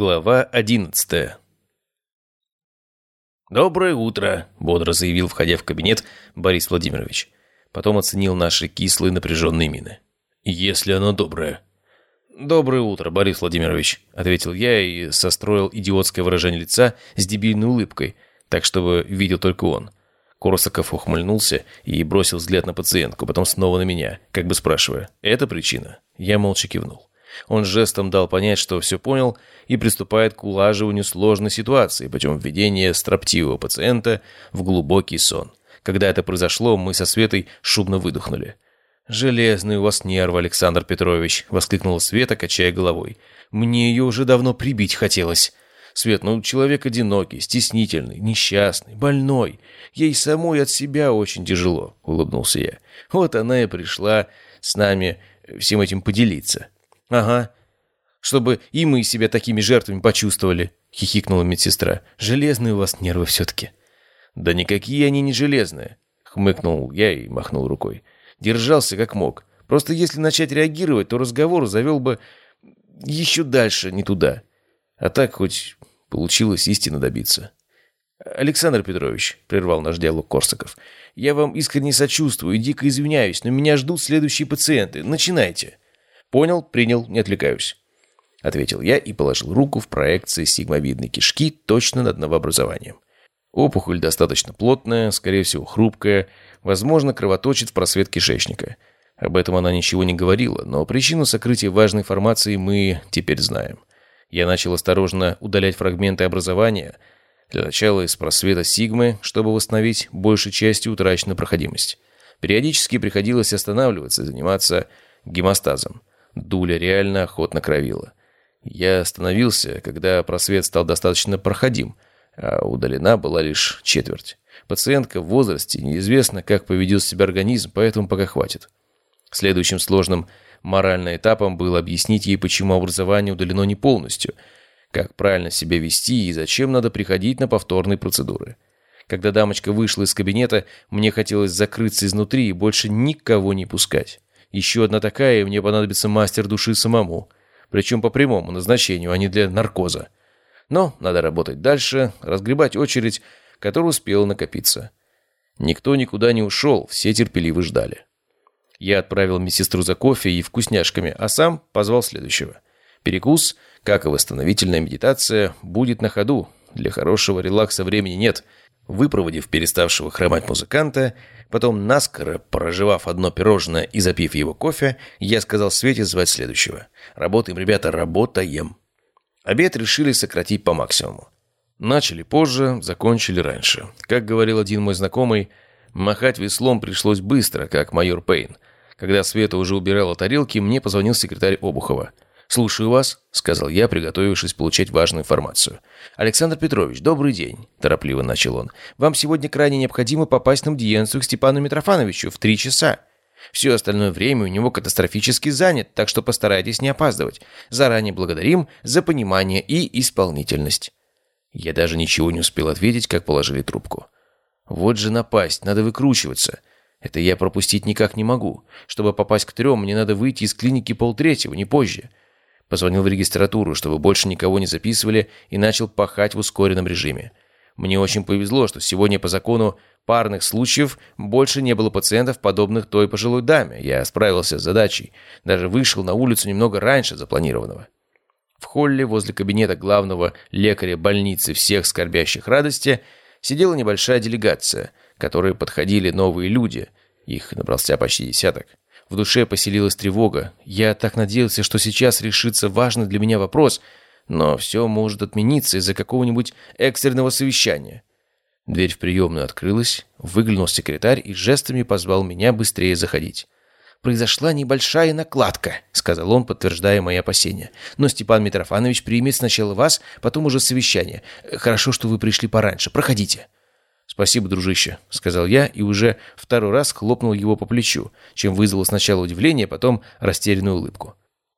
Глава одиннадцатая «Доброе утро», — бодро заявил, входя в кабинет, Борис Владимирович. Потом оценил наши кислые напряженные мины. «Если оно доброе». «Доброе утро, Борис Владимирович», — ответил я и состроил идиотское выражение лица с дебильной улыбкой, так, чтобы видел только он. Корсаков ухмыльнулся и бросил взгляд на пациентку, потом снова на меня, как бы спрашивая, «Это причина?» Я молча кивнул. Он жестом дал понять, что все понял, и приступает к улаживанию сложной ситуации путем введения строптивого пациента в глубокий сон. Когда это произошло, мы со Светой шумно выдохнули. «Железный у вас нерв, Александр Петрович!» — воскликнула Света, качая головой. «Мне ее уже давно прибить хотелось!» «Свет, ну, человек одинокий, стеснительный, несчастный, больной. Ей самой от себя очень тяжело», — улыбнулся я. «Вот она и пришла с нами всем этим поделиться». «Ага. Чтобы и мы себя такими жертвами почувствовали», — хихикнула медсестра. «Железные у вас нервы все-таки». «Да никакие они не железные», — хмыкнул я и махнул рукой. Держался как мог. Просто если начать реагировать, то разговор завел бы еще дальше, не туда. А так хоть получилось истинно добиться. «Александр Петрович», — прервал наш диалог Корсаков, — «я вам искренне сочувствую и дико извиняюсь, но меня ждут следующие пациенты. Начинайте». «Понял, принял, не отвлекаюсь», — ответил я и положил руку в проекции сигмовидной кишки точно над новообразованием. Опухоль достаточно плотная, скорее всего хрупкая, возможно, кровоточит в просвет кишечника. Об этом она ничего не говорила, но причину сокрытия важной информации мы теперь знаем. Я начал осторожно удалять фрагменты образования, для начала из просвета сигмы, чтобы восстановить большей частью утраченную проходимость. Периодически приходилось останавливаться и заниматься гемостазом. Дуля реально охотно кровила. Я остановился, когда просвет стал достаточно проходим, а удалена была лишь четверть. Пациентка в возрасте, неизвестно, как поведет себя организм, поэтому пока хватит. Следующим сложным моральным этапом было объяснить ей, почему образование удалено не полностью, как правильно себя вести и зачем надо приходить на повторные процедуры. Когда дамочка вышла из кабинета, мне хотелось закрыться изнутри и больше никого не пускать. Еще одна такая, и мне понадобится мастер души самому. Причем по прямому назначению, а не для наркоза. Но надо работать дальше, разгребать очередь, которая успела накопиться. Никто никуда не ушел, все терпеливо ждали. Я отправил медсестру за кофе и вкусняшками, а сам позвал следующего. Перекус, как и восстановительная медитация, будет на ходу. Для хорошего релакса времени нет. Выпроводив переставшего хромать музыканта, Потом, наскоро проживав одно пирожное и запив его кофе, я сказал Свете звать следующего. «Работаем, ребята, работаем». Обед решили сократить по максимуму. Начали позже, закончили раньше. Как говорил один мой знакомый, махать веслом пришлось быстро, как майор Пейн. Когда Света уже убирала тарелки, мне позвонил секретарь Обухова – «Слушаю вас», — сказал я, приготовившись получать важную информацию. «Александр Петрович, добрый день», — торопливо начал он. «Вам сегодня крайне необходимо попасть на аудиенцию к Степану Митрофановичу в три часа. Все остальное время у него катастрофически занят, так что постарайтесь не опаздывать. Заранее благодарим за понимание и исполнительность». Я даже ничего не успел ответить, как положили трубку. «Вот же напасть, надо выкручиваться». Это я пропустить никак не могу. Чтобы попасть к трем, мне надо выйти из клиники полтретьего, не позже. Позвонил в регистратуру, чтобы больше никого не записывали, и начал пахать в ускоренном режиме. Мне очень повезло, что сегодня по закону парных случаев больше не было пациентов, подобных той пожилой даме. Я справился с задачей. Даже вышел на улицу немного раньше запланированного. В холле возле кабинета главного лекаря больницы всех скорбящих радости сидела небольшая делегация, к которой подходили новые люди. Их набрался почти десяток. В душе поселилась тревога. Я так надеялся, что сейчас решится важный для меня вопрос, но все может отмениться из-за какого-нибудь экстренного совещания. Дверь в приемную открылась, выглянул секретарь и жестами позвал меня быстрее заходить. «Произошла небольшая накладка», — сказал он, подтверждая мои опасения. «Но Степан Митрофанович примет сначала вас, потом уже совещание. Хорошо, что вы пришли пораньше. Проходите». «Спасибо, дружище», — сказал я и уже второй раз хлопнул его по плечу, чем вызвало сначала удивление, потом растерянную улыбку.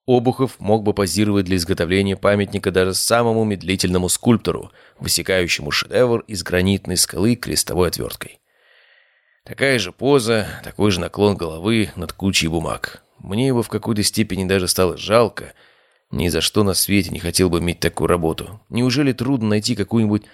Обухов мог бы позировать для изготовления памятника даже самому медлительному скульптору, высекающему шедевр из гранитной скалы крестовой отверткой. Такая же поза, такой же наклон головы над кучей бумаг. Мне его в какой-то степени даже стало жалко. Ни за что на свете не хотел бы иметь такую работу. Неужели трудно найти какую-нибудь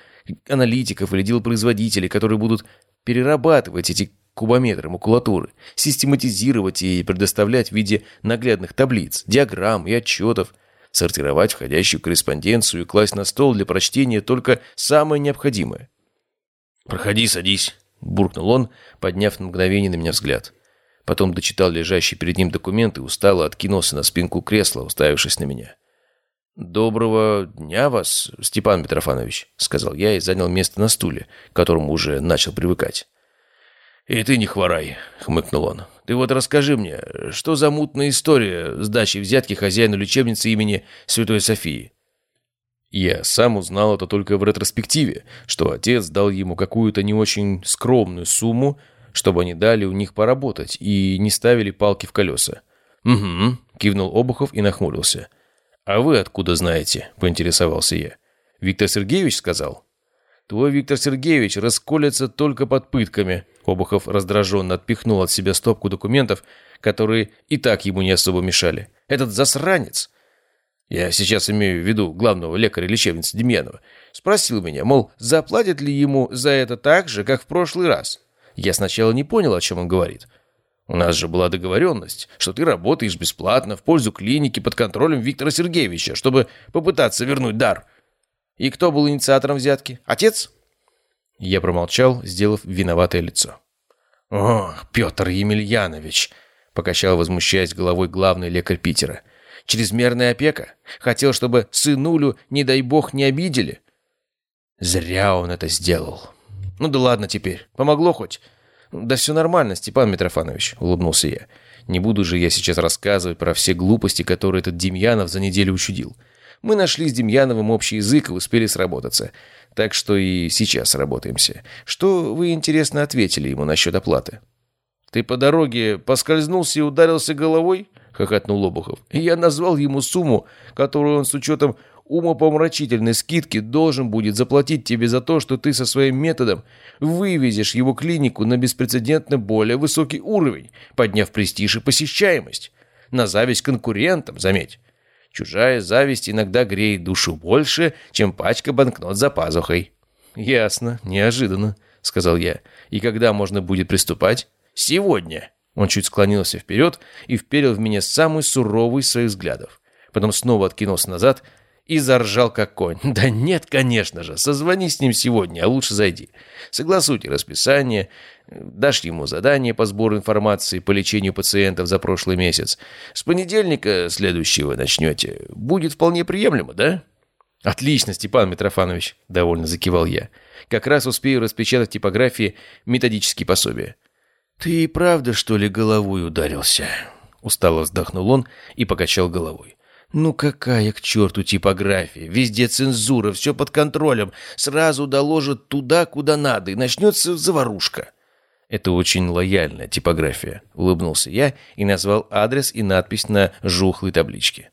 аналитиков или делопроизводителей, которые будут перерабатывать эти кубометры макулатуры, систематизировать и предоставлять в виде наглядных таблиц, диаграмм и отчетов, сортировать входящую корреспонденцию и класть на стол для прочтения только самое необходимое. «Проходи, садись», — буркнул он, подняв на мгновение на меня взгляд. Потом дочитал лежащий перед ним документ и устало откинулся на спинку кресла, уставившись на меня. «Доброго дня вас, Степан Митрофанович», — сказал я и занял место на стуле, к которому уже начал привыкать. «И ты не хворай», — хмыкнул он. «Ты вот расскажи мне, что за мутная история с дачей взятки хозяину лечебницы имени Святой Софии?» Я сам узнал это только в ретроспективе, что отец дал ему какую-то не очень скромную сумму, чтобы они дали у них поработать и не ставили палки в колеса. «Угу», — кивнул Обухов и нахмурился. «А вы откуда знаете?» — поинтересовался я. «Виктор Сергеевич сказал?» «Твой Виктор Сергеевич расколется только под пытками», — Обухов раздраженно отпихнул от себя стопку документов, которые и так ему не особо мешали. «Этот засранец!» Я сейчас имею в виду главного лекаря лечебницы Демьянова. Спросил меня, мол, заплатят ли ему за это так же, как в прошлый раз. Я сначала не понял, о чем он говорит. У нас же была договоренность, что ты работаешь бесплатно в пользу клиники под контролем Виктора Сергеевича, чтобы попытаться вернуть дар. И кто был инициатором взятки? Отец? Я промолчал, сделав виноватое лицо. «О, Петр Емельянович!» — покачал, возмущаясь головой главный лекарь Питера. «Чрезмерная опека? Хотел, чтобы сынулю, не дай бог, не обидели?» «Зря он это сделал. Ну да ладно теперь. Помогло хоть?» «Да все нормально, Степан Митрофанович», — улыбнулся я. «Не буду же я сейчас рассказывать про все глупости, которые этот Демьянов за неделю учудил. Мы нашли с Демьяновым общий язык и успели сработаться. Так что и сейчас работаемся. Что вы, интересно, ответили ему насчет оплаты?» «Ты по дороге поскользнулся и ударился головой?» — хохотнул Лобухов. «Я назвал ему сумму, которую он с учетом умопомрачительной скидки должен будет заплатить тебе за то, что ты со своим методом вывезешь его клинику на беспрецедентно более высокий уровень, подняв престиж и посещаемость. На зависть конкурентам, заметь. Чужая зависть иногда греет душу больше, чем пачка банкнот за пазухой. «Ясно, неожиданно», — сказал я. «И когда можно будет приступать?» «Сегодня». Он чуть склонился вперед и вперил в меня самый суровый из своих взглядов. Потом снова откинулся назад и заржал как конь. «Да нет, конечно же, созвони с ним сегодня, а лучше зайди. Согласуйте расписание, дашь ему задание по сбору информации по лечению пациентов за прошлый месяц. С понедельника следующего начнете. Будет вполне приемлемо, да?» «Отлично, Степан Митрофанович», — довольно закивал я. «Как раз успею распечатать типографии методические пособия». «Ты и правда, что ли, головой ударился?» Устало вздохнул он и покачал головой. Ну какая к черту типография? Везде цензура, все под контролем. Сразу доложат туда, куда надо, и начнется заварушка. Это очень лояльная типография, улыбнулся я и назвал адрес и надпись на жухлой табличке.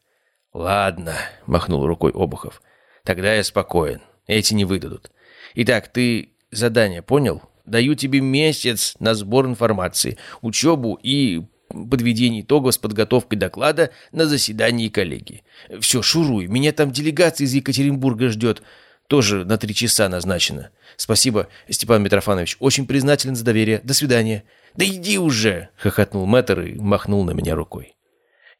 Ладно, махнул рукой Обухов. Тогда я спокоен. Эти не выдадут. Итак, ты задание понял? Даю тебе месяц на сбор информации, учебу и подведение итогов с подготовкой доклада на заседании коллегии. Все, шуруй, меня там делегация из Екатеринбурга ждет. Тоже на три часа назначено. Спасибо, Степан Митрофанович, очень признателен за доверие. До свидания. Да иди уже, хохотнул мэтр и махнул на меня рукой.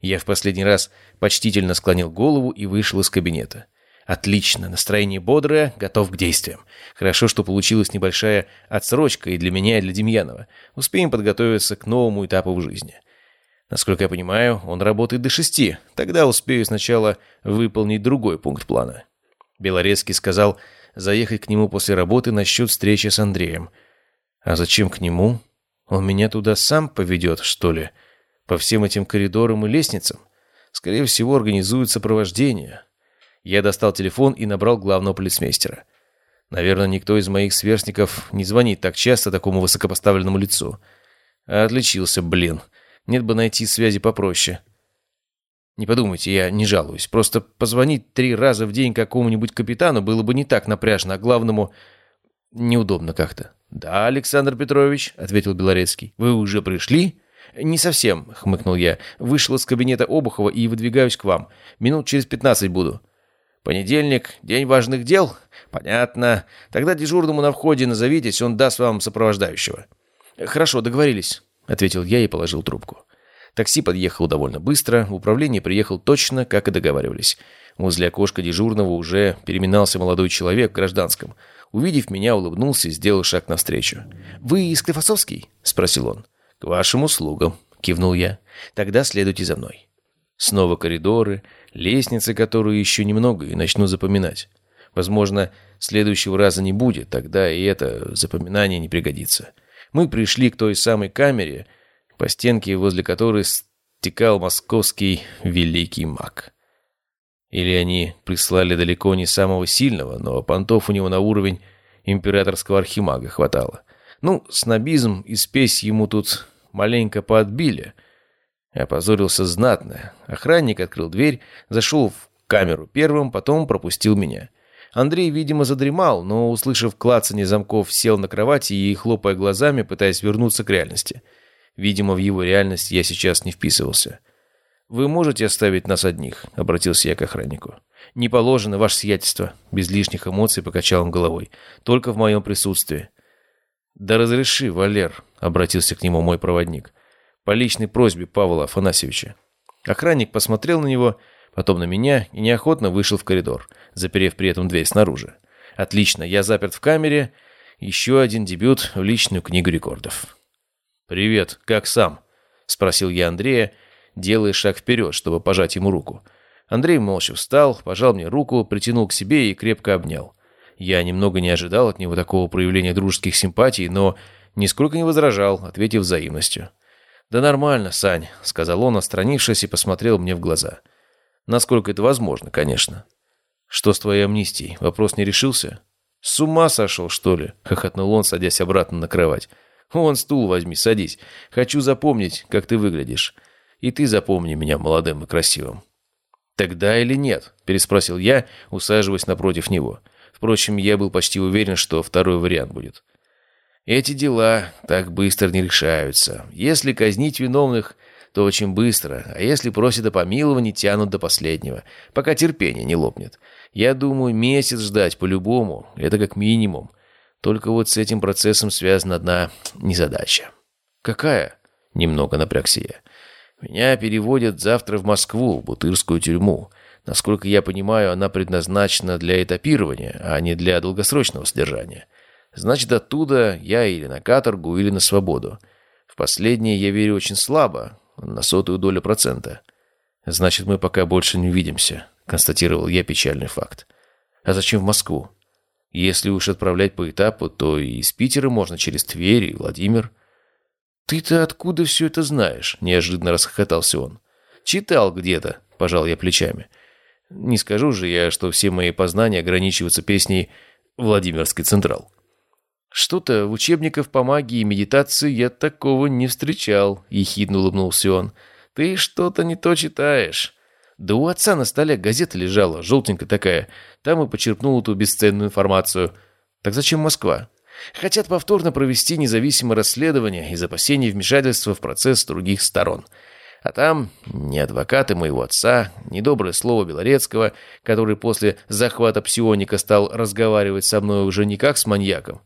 Я в последний раз почтительно склонил голову и вышел из кабинета. Отлично, настроение бодрое, готов к действиям. Хорошо, что получилась небольшая отсрочка и для меня, и для Демьянова. Успеем подготовиться к новому этапу в жизни. Насколько я понимаю, он работает до шести. Тогда успею сначала выполнить другой пункт плана. Белорецкий сказал заехать к нему после работы насчет встречи с Андреем. А зачем к нему? Он меня туда сам поведет, что ли? По всем этим коридорам и лестницам? Скорее всего, организует сопровождение. Я достал телефон и набрал главного полицмейстера. Наверное, никто из моих сверстников не звонит так часто такому высокопоставленному лицу. Отличился, блин. Нет бы найти связи попроще. Не подумайте, я не жалуюсь. Просто позвонить три раза в день какому-нибудь капитану было бы не так напряжно, а главному неудобно как-то. «Да, Александр Петрович», — ответил Белорецкий. «Вы уже пришли? «Не совсем», — хмыкнул я. «Вышел из кабинета Обухова и выдвигаюсь к вам. Минут через пятнадцать буду». «Понедельник, день важных дел?» «Понятно. Тогда дежурному на входе назовитесь, он даст вам сопровождающего». «Хорошо, договорились», — ответил я и положил трубку. Такси подъехало довольно быстро, в управление приехал точно, как и договаривались. Возле окошка дежурного уже переминался молодой человек в гражданском. Увидев меня, улыбнулся и сделал шаг навстречу. «Вы Склифосовский?» — спросил он. «К вашим услугам», — кивнул я. «Тогда следуйте за мной». Снова коридоры, лестницы, которую еще немного и начну запоминать. Возможно, следующего раза не будет, тогда и это запоминание не пригодится. Мы пришли к той самой камере, по стенке возле которой стекал московский великий маг. Или они прислали далеко не самого сильного, но понтов у него на уровень императорского архимага хватало. Ну, снобизм и спесь ему тут маленько поотбили. Опозорился знатно. Охранник открыл дверь, зашел в камеру первым, потом пропустил меня. Андрей, видимо, задремал, но, услышав клацанье замков, сел на кровати и, хлопая глазами, пытаясь вернуться к реальности. Видимо, в его реальность я сейчас не вписывался. «Вы можете оставить нас одних?» — обратился я к охраннику. «Не положено, ваше сиятельство», — без лишних эмоций покачал он головой. «Только в моем присутствии». «Да разреши, Валер», — обратился к нему мой проводник. «По личной просьбе Павла Афанасьевича». Охранник посмотрел на него, потом на меня и неохотно вышел в коридор, заперев при этом дверь снаружи. «Отлично, я заперт в камере. Еще один дебют в личную книгу рекордов». «Привет, как сам?» — спросил я Андрея, делая шаг вперед, чтобы пожать ему руку. Андрей молча встал, пожал мне руку, притянул к себе и крепко обнял. Я немного не ожидал от него такого проявления дружеских симпатий, но нисколько не возражал, ответив взаимностью. «Да нормально, Сань», — сказал он, отстранившись и посмотрел мне в глаза. «Насколько это возможно, конечно». «Что с твоей амнистией? Вопрос не решился?» «С ума сошел, что ли?» — хохотнул он, садясь обратно на кровать. «Вон стул возьми, садись. Хочу запомнить, как ты выглядишь. И ты запомни меня молодым и красивым». «Тогда или нет?» – переспросил я, усаживаясь напротив него. Впрочем, я был почти уверен, что второй вариант будет. «Эти дела так быстро не решаются. Если казнить виновных, то очень быстро, а если просят о помиловании, тянут до последнего, пока терпение не лопнет. Я думаю, месяц ждать по-любому, это как минимум. Только вот с этим процессом связана одна незадача». «Какая?» – немного напрягся я. Меня переводят завтра в Москву, в Бутырскую тюрьму. Насколько я понимаю, она предназначена для этапирования, а не для долгосрочного содержания. Значит, оттуда я или на каторгу, или на свободу. В последнее я верю очень слабо, на сотую долю процента. Значит, мы пока больше не увидимся, констатировал я печальный факт. А зачем в Москву? Если уж отправлять по этапу, то и из Питера можно через Тверь и Владимир. «Ты-то откуда все это знаешь?» – неожиданно расхохотался он. «Читал где-то», – пожал я плечами. «Не скажу же я, что все мои познания ограничиваются песней «Владимирский Централ». «Что-то в учебниках по магии и медитации я такого не встречал», – ехидно улыбнулся он. «Ты что-то не то читаешь». «Да у отца на столе газета лежала, желтенькая такая. Там и почерпнул эту бесценную информацию. Так зачем Москва?» Хотят повторно провести независимое расследование из опасений вмешательства в процесс других сторон. А там ни адвокаты моего отца, ни доброе слово Белорецкого, который после захвата псионика стал разговаривать со мной уже не как с маньяком,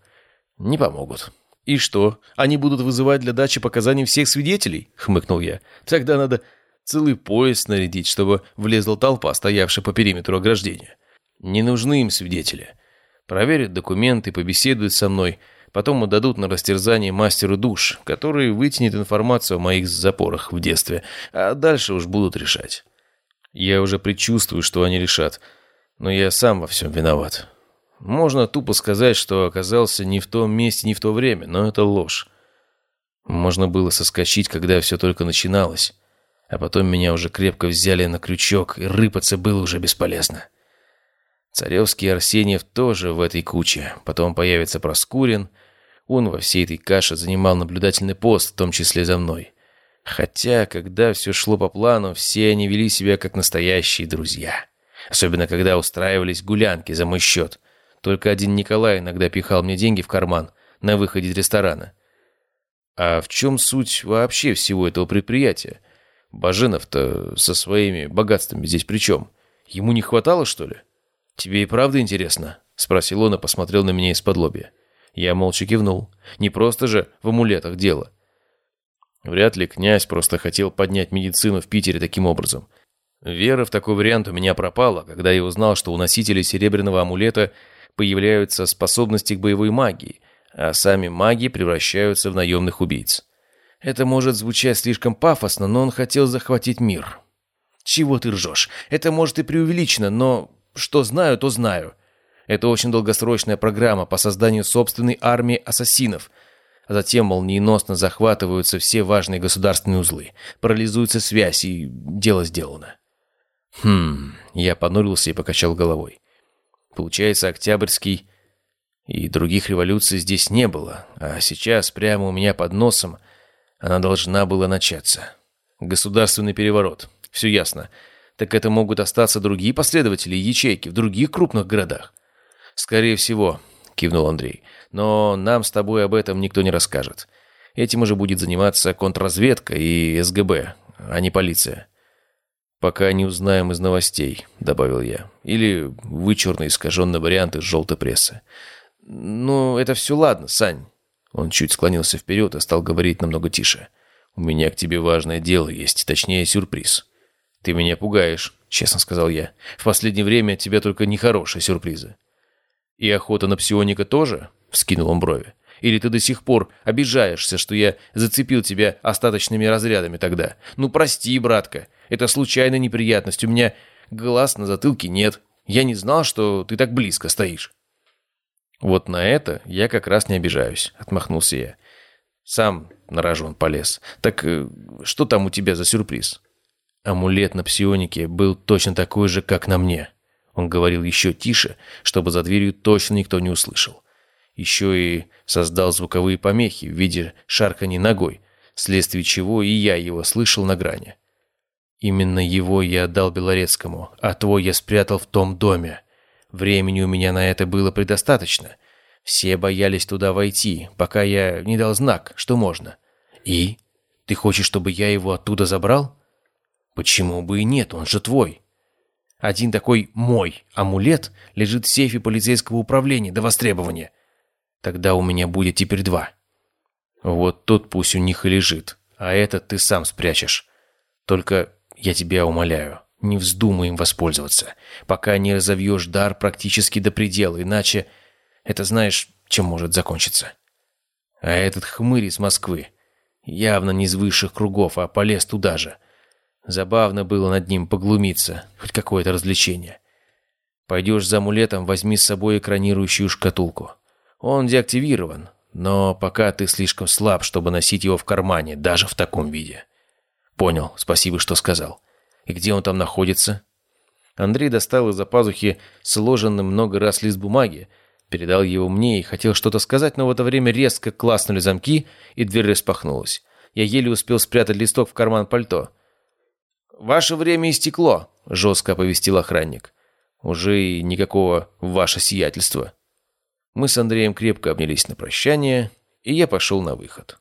не помогут. «И что, они будут вызывать для дачи показаний всех свидетелей?» — хмыкнул я. «Тогда надо целый поезд снарядить, чтобы влезла толпа, стоявшая по периметру ограждения. Не нужны им свидетели. Проверят документы, побеседуют со мной, потом отдадут на растерзание мастеру душ, который вытянет информацию о моих запорах в детстве, а дальше уж будут решать. Я уже предчувствую, что они решат, но я сам во всем виноват. Можно тупо сказать, что оказался не в том месте, не в то время, но это ложь. Можно было соскочить, когда все только начиналось, а потом меня уже крепко взяли на крючок, и рыпаться было уже бесполезно. Царевский и Арсеньев тоже в этой куче. Потом появится Проскурин. Он во всей этой каше занимал наблюдательный пост, в том числе за мной. Хотя, когда все шло по плану, все они вели себя как настоящие друзья. Особенно, когда устраивались гулянки за мой счет. Только один Николай иногда пихал мне деньги в карман на выходе из ресторана. А в чем суть вообще всего этого предприятия? Баженов-то со своими богатствами здесь при чем? Ему не хватало, что ли? Тебе и правда интересно? Спросил он и посмотрел на меня из-под лобья. Я молча кивнул. Не просто же в амулетах дело. Вряд ли князь просто хотел поднять медицину в Питере таким образом. Вера в такой вариант у меня пропала, когда я узнал, что у носителей серебряного амулета появляются способности к боевой магии, а сами маги превращаются в наемных убийц. Это может звучать слишком пафосно, но он хотел захватить мир. Чего ты ржешь? Это может и преувеличено, но что знаю, то знаю. Это очень долгосрочная программа по созданию собственной армии ассасинов. А затем молниеносно захватываются все важные государственные узлы. Парализуется связь, и дело сделано. Хм, я понурился и покачал головой. Получается, Октябрьский и других революций здесь не было, а сейчас прямо у меня под носом она должна была начаться. Государственный переворот. Все ясно. Так это могут остаться другие последователи ячейки в других крупных городах. Скорее всего, кивнул Андрей. Но нам с тобой об этом никто не расскажет. Этим уже будет заниматься контрразведка и СГБ, а не полиция. «Пока не узнаем из новостей», — добавил я. «Или вычурно искаженный вариант из желтой прессы». «Ну, это все ладно, Сань». Он чуть склонился вперед и стал говорить намного тише. «У меня к тебе важное дело есть, точнее, сюрприз». «Ты меня пугаешь», — честно сказал я. «В последнее время от тебя только нехорошие сюрпризы». «И охота на псионика тоже?» — вскинул он брови. Или ты до сих пор обижаешься, что я зацепил тебя остаточными разрядами тогда? Ну, прости, братка. Это случайная неприятность. У меня глаз на затылке нет. Я не знал, что ты так близко стоишь». «Вот на это я как раз не обижаюсь», — отмахнулся я. «Сам на рожон полез. Так э, что там у тебя за сюрприз?» Амулет на псионике был точно такой же, как на мне. Он говорил еще тише, чтобы за дверью точно никто не услышал. Еще и создал звуковые помехи в виде шарканья ногой, вследствие чего и я его слышал на грани. Именно его я отдал Белорецкому, а твой я спрятал в том доме. Времени у меня на это было предостаточно. Все боялись туда войти, пока я не дал знак, что можно. И? Ты хочешь, чтобы я его оттуда забрал? Почему бы и нет, он же твой. Один такой «мой» амулет лежит в сейфе полицейского управления до востребования. Тогда у меня будет теперь два. Вот тот пусть у них и лежит, а этот ты сам спрячешь. Только я тебя умоляю, не вздумай им воспользоваться, пока не разовьешь дар практически до предела, иначе это знаешь, чем может закончиться. А этот хмырь из Москвы явно не из высших кругов, а полез туда же. Забавно было над ним поглумиться, хоть какое-то развлечение. Пойдешь за амулетом, возьми с собой экранирующую шкатулку. Он деактивирован, но пока ты слишком слаб, чтобы носить его в кармане, даже в таком виде. Понял, спасибо, что сказал. И где он там находится? Андрей достал из-за пазухи сложенный много раз лист бумаги, передал его мне и хотел что-то сказать, но в это время резко класнули замки, и дверь распахнулась. Я еле успел спрятать листок в карман пальто. «Ваше время истекло», — жестко оповестил охранник. «Уже и никакого «ваше сиятельство». Мы с Андреем крепко обнялись на прощание, и я пошел на выход.